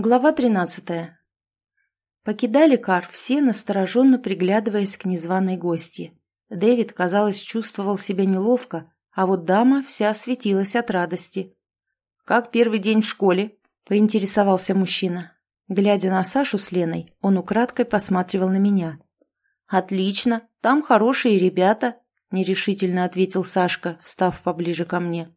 Глава 13. Покидали кар все, настороженно приглядываясь к незваной гости. Дэвид, казалось, чувствовал себя неловко, а вот дама вся светилась от радости. «Как первый день в школе?» – поинтересовался мужчина. Глядя на Сашу с Леной, он украдкой посматривал на меня. «Отлично, там хорошие ребята», – нерешительно ответил Сашка, встав поближе ко мне.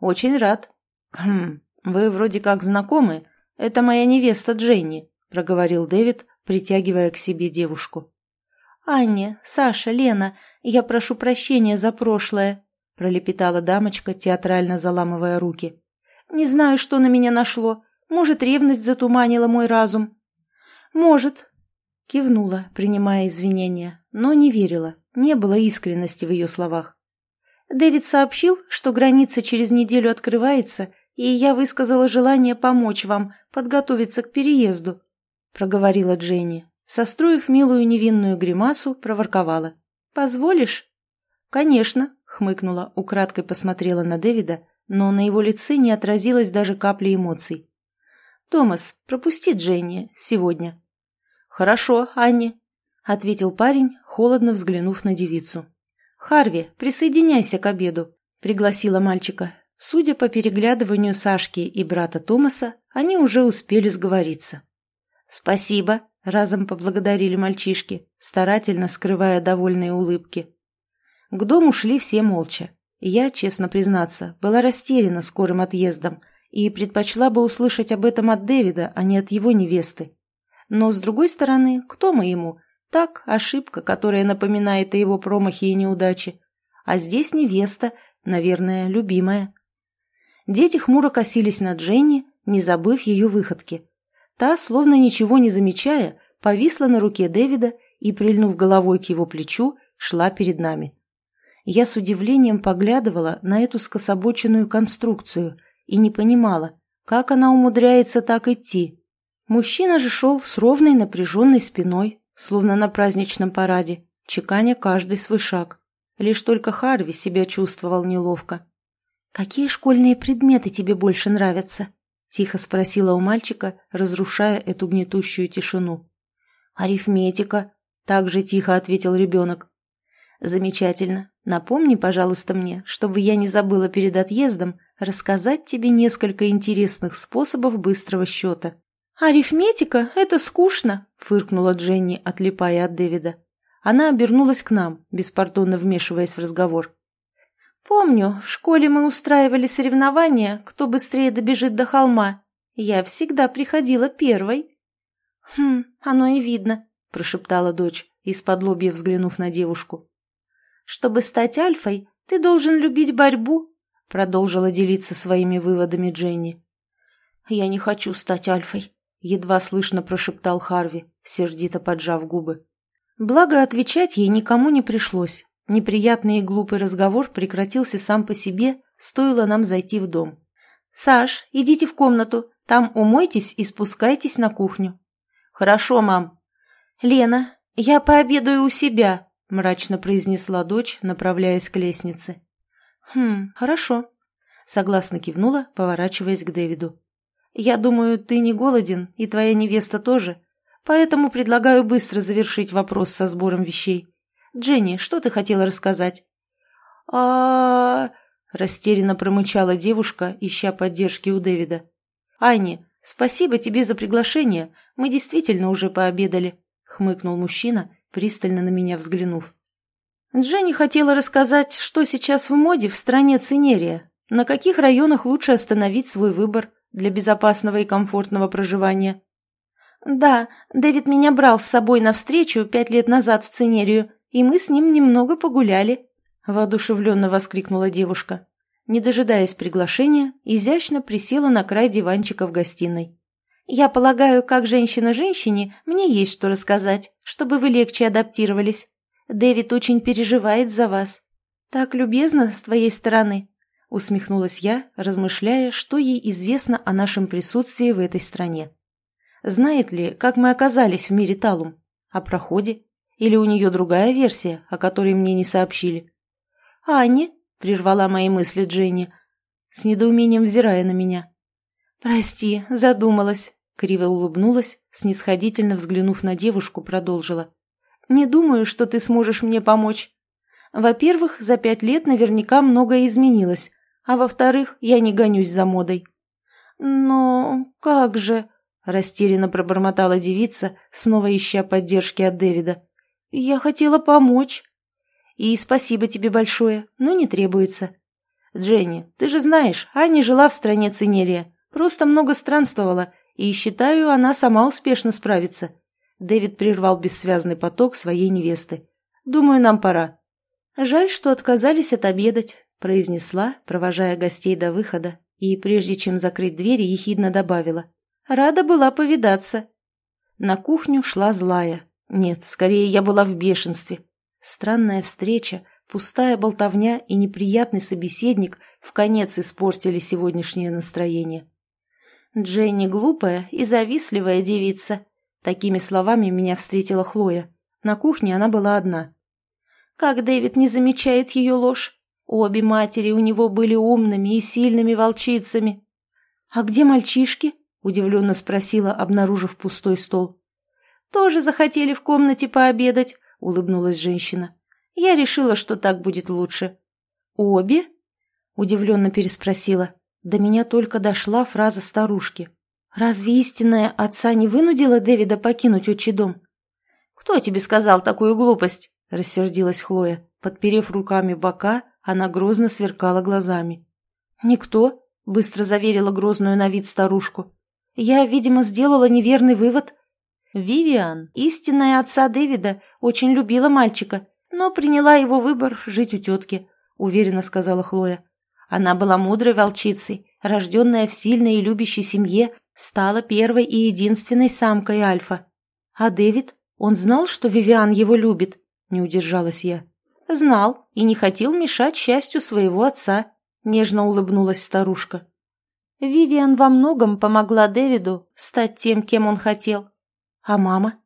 «Очень рад». «Хм, вы вроде как знакомы», «Это моя невеста Дженни», — проговорил Дэвид, притягивая к себе девушку. «Аня, Саша, Лена, я прошу прощения за прошлое», — пролепетала дамочка, театрально заламывая руки. «Не знаю, что на меня нашло. Может, ревность затуманила мой разум?» «Может», — кивнула, принимая извинения, но не верила, не было искренности в ее словах. Дэвид сообщил, что граница через неделю открывается, и я высказала желание помочь вам подготовиться к переезду», — проговорила Дженни. Состроив милую невинную гримасу, проворковала. «Позволишь?» «Конечно», — хмыкнула, украдкой посмотрела на Дэвида, но на его лице не отразилось даже капли эмоций. «Томас, пропусти Дженни сегодня». «Хорошо, Анни», — ответил парень, холодно взглянув на девицу. «Харви, присоединяйся к обеду», — пригласила мальчика. Судя по переглядыванию Сашки и брата Томаса, они уже успели сговориться. «Спасибо», — разом поблагодарили мальчишки, старательно скрывая довольные улыбки. К дому шли все молча. Я, честно признаться, была растеряна скорым отъездом и предпочла бы услышать об этом от Дэвида, а не от его невесты. Но, с другой стороны, кто мы ему? Так, ошибка, которая напоминает о его промахе и неудаче. А здесь невеста, наверное, любимая. Дети хмуро косились на Дженни, не забыв ее выходки. Та, словно ничего не замечая, повисла на руке Дэвида и, прильнув головой к его плечу, шла перед нами. Я с удивлением поглядывала на эту скособоченную конструкцию и не понимала, как она умудряется так идти. Мужчина же шел с ровной напряженной спиной, словно на праздничном параде, чеканя каждый свой шаг. Лишь только Харви себя чувствовал неловко. «Какие школьные предметы тебе больше нравятся?» — тихо спросила у мальчика, разрушая эту гнетущую тишину. «Арифметика», — также тихо ответил ребенок. «Замечательно. Напомни, пожалуйста, мне, чтобы я не забыла перед отъездом рассказать тебе несколько интересных способов быстрого счета». «Арифметика — это скучно», — фыркнула Дженни, отлипая от Дэвида. Она обернулась к нам, беспардонно вмешиваясь в разговор. Помню, в школе мы устраивали соревнования, кто быстрее добежит до холма. Я всегда приходила первой. Хм, оно и видно, прошептала дочь, из-под лобья взглянув на девушку. Чтобы стать альфой, ты должен любить борьбу, продолжила делиться своими выводами Дженни. Я не хочу стать альфой, едва слышно прошептал Харви, сердито поджав губы. Благо отвечать ей никому не пришлось. Неприятный и глупый разговор прекратился сам по себе, стоило нам зайти в дом. «Саш, идите в комнату, там умойтесь и спускайтесь на кухню». «Хорошо, мам». «Лена, я пообедаю у себя», — мрачно произнесла дочь, направляясь к лестнице. «Хм, хорошо», — согласно кивнула, поворачиваясь к Дэвиду. «Я думаю, ты не голоден, и твоя невеста тоже, поэтому предлагаю быстро завершить вопрос со сбором вещей». «Дженни, что ты хотела рассказать?» а растерянно промычала девушка, ища поддержки у Дэвида. «Айни, спасибо тебе за приглашение. Мы действительно уже пообедали», — хмыкнул мужчина, пристально на меня взглянув. Дженни хотела рассказать, что сейчас в моде в стране Цинерия, на каких районах лучше остановить свой выбор для безопасного и комфортного проживания. «Да, Дэвид меня брал с собой навстречу пять лет назад в Цинерию, и мы с ним немного погуляли», — воодушевленно воскликнула девушка. Не дожидаясь приглашения, изящно присела на край диванчика в гостиной. «Я полагаю, как женщина женщине, мне есть что рассказать, чтобы вы легче адаптировались. Дэвид очень переживает за вас. Так любезно с твоей стороны», — усмехнулась я, размышляя, что ей известно о нашем присутствии в этой стране. Знает ли, как мы оказались в мире Талум? О проходе? Или у нее другая версия, о которой мне не сообщили? «Анни?» — прервала мои мысли Дженни, с недоумением взирая на меня. «Прости, задумалась», Криво улыбнулась, снисходительно взглянув на девушку, продолжила. «Не думаю, что ты сможешь мне помочь. Во-первых, за пять лет наверняка многое изменилось, а во-вторых, я не гонюсь за модой». «Но как же...» – растерянно пробормотала девица, снова ища поддержки от Дэвида. «Я хотела помочь». «И спасибо тебе большое, но не требуется. Дженни, ты же знаешь, Аня жила в стране Цинерия, просто много странствовала, и, считаю, она сама успешно справится». Дэвид прервал бессвязный поток своей невесты. «Думаю, нам пора». «Жаль, что отказались отобедать», – произнесла, провожая гостей до выхода, и, прежде чем закрыть двери, ехидно добавила. «Рада была повидаться». На кухню шла злая. Нет, скорее я была в бешенстве. Странная встреча, пустая болтовня и неприятный собеседник в конец испортили сегодняшнее настроение. Дженни глупая и завистливая девица. Такими словами меня встретила Хлоя. На кухне она была одна. Как Дэвид не замечает ее ложь? Обе матери у него были умными и сильными волчицами. «А где мальчишки?» – удивленно спросила, обнаружив пустой стол. «Тоже захотели в комнате пообедать», – улыбнулась женщина. «Я решила, что так будет лучше». «Обе?» – удивленно переспросила. До меня только дошла фраза старушки. «Разве истинная отца не вынудила Дэвида покинуть отчий дом?» «Кто тебе сказал такую глупость?» – рассердилась Хлоя. Подперев руками бока, она грозно сверкала глазами. «Никто», – быстро заверила грозную на вид старушку. «Я, видимо, сделала неверный вывод. Вивиан, истинная отца Дэвида, очень любила мальчика, но приняла его выбор жить у тетки», – уверенно сказала Хлоя. Она была мудрой волчицей, рожденная в сильной и любящей семье, стала первой и единственной самкой Альфа. А Дэвид? Он знал, что Вивиан его любит? Не удержалась я. Знал и не хотел мешать счастью своего отца, нежно улыбнулась старушка. Вивиан во многом помогла Дэвиду стать тем, кем он хотел. А мама?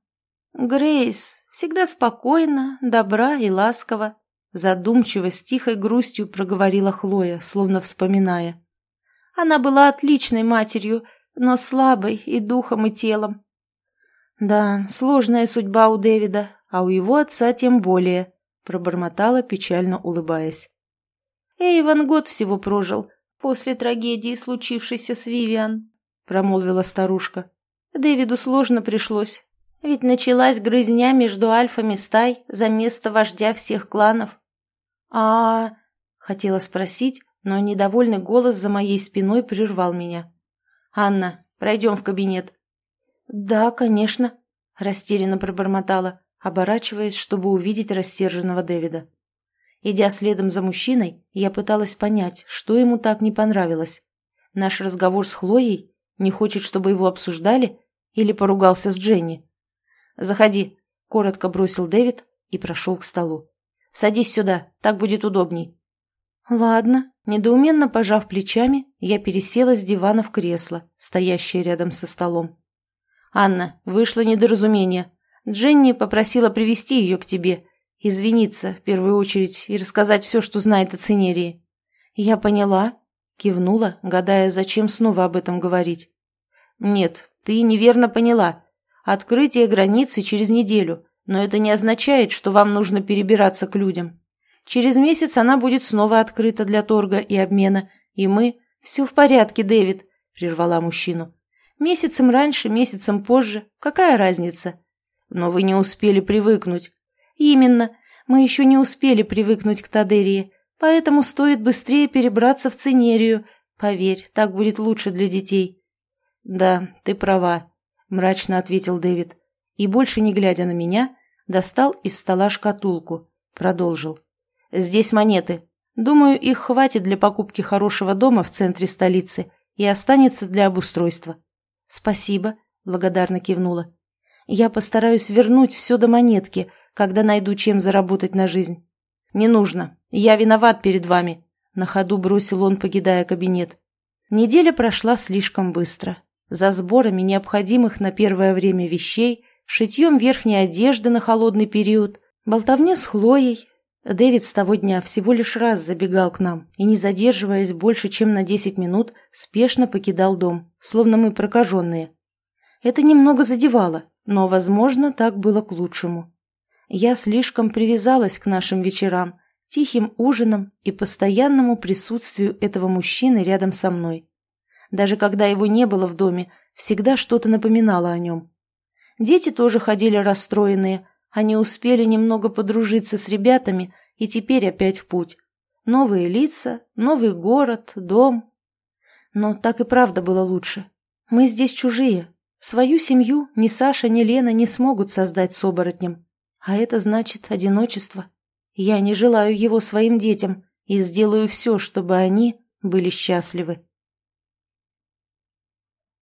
Грейс всегда спокойна, добра и ласкова. Задумчиво, с тихой грустью проговорила Хлоя, словно вспоминая. Она была отличной матерью, но слабой и духом, и телом. Да, сложная судьба у Дэвида, а у его отца тем более, пробормотала, печально улыбаясь. Эйван год всего прожил, после трагедии, случившейся с Вивиан, промолвила старушка. Дэвиду сложно пришлось, ведь началась грызня между альфами стай за место вождя всех кланов. а хотела спросить, но недовольный голос за моей спиной прервал меня. «Анна, пройдем в кабинет». «Да, конечно», – растерянно пробормотала, оборачиваясь, чтобы увидеть рассерженного Дэвида. Идя следом за мужчиной, я пыталась понять, что ему так не понравилось. Наш разговор с Хлоей не хочет, чтобы его обсуждали, или поругался с Дженни. «Заходи», — коротко бросил Дэвид и прошел к столу. «Садись сюда, так будет удобней». «Ладно», — недоуменно пожав плечами, я пересела с дивана в кресло, стоящее рядом со столом. «Анна, вышло недоразумение. Дженни попросила привести ее к тебе, извиниться в первую очередь и рассказать все, что знает о Цинерии». «Я поняла», — кивнула, гадая, зачем снова об этом говорить. «Нет, ты неверно поняла. Открытие границы через неделю, но это не означает, что вам нужно перебираться к людям. Через месяц она будет снова открыта для торга и обмена, и мы... Все в порядке, Дэвид, прервала мужчину. Месяцем раньше, месяцем позже, какая разница? Но вы не успели привыкнуть. Именно, мы еще не успели привыкнуть к Тадерии, поэтому стоит быстрее перебраться в Цинерию. Поверь, так будет лучше для детей. Да, ты права, — мрачно ответил Дэвид. И, больше не глядя на меня, достал из стола шкатулку. Продолжил. «Здесь монеты. Думаю, их хватит для покупки хорошего дома в центре столицы и останется для обустройства». «Спасибо», — благодарно кивнула. «Я постараюсь вернуть все до монетки, когда найду чем заработать на жизнь». «Не нужно. Я виноват перед вами», — на ходу бросил он, покидая кабинет. Неделя прошла слишком быстро за сборами необходимых на первое время вещей, шитьем верхней одежды на холодный период, болтовне с Хлоей. Дэвид с того дня всего лишь раз забегал к нам и, не задерживаясь больше, чем на десять минут, спешно покидал дом, словно мы прокаженные. Это немного задевало, но, возможно, так было к лучшему. Я слишком привязалась к нашим вечерам, тихим ужинам и постоянному присутствию этого мужчины рядом со мной. Даже когда его не было в доме, всегда что-то напоминало о нем. Дети тоже ходили расстроенные, они успели немного подружиться с ребятами и теперь опять в путь. Новые лица, новый город, дом. Но так и правда было лучше. Мы здесь чужие. Свою семью ни Саша, ни Лена не смогут создать с оборотнем. А это значит одиночество. Я не желаю его своим детям и сделаю все, чтобы они были счастливы.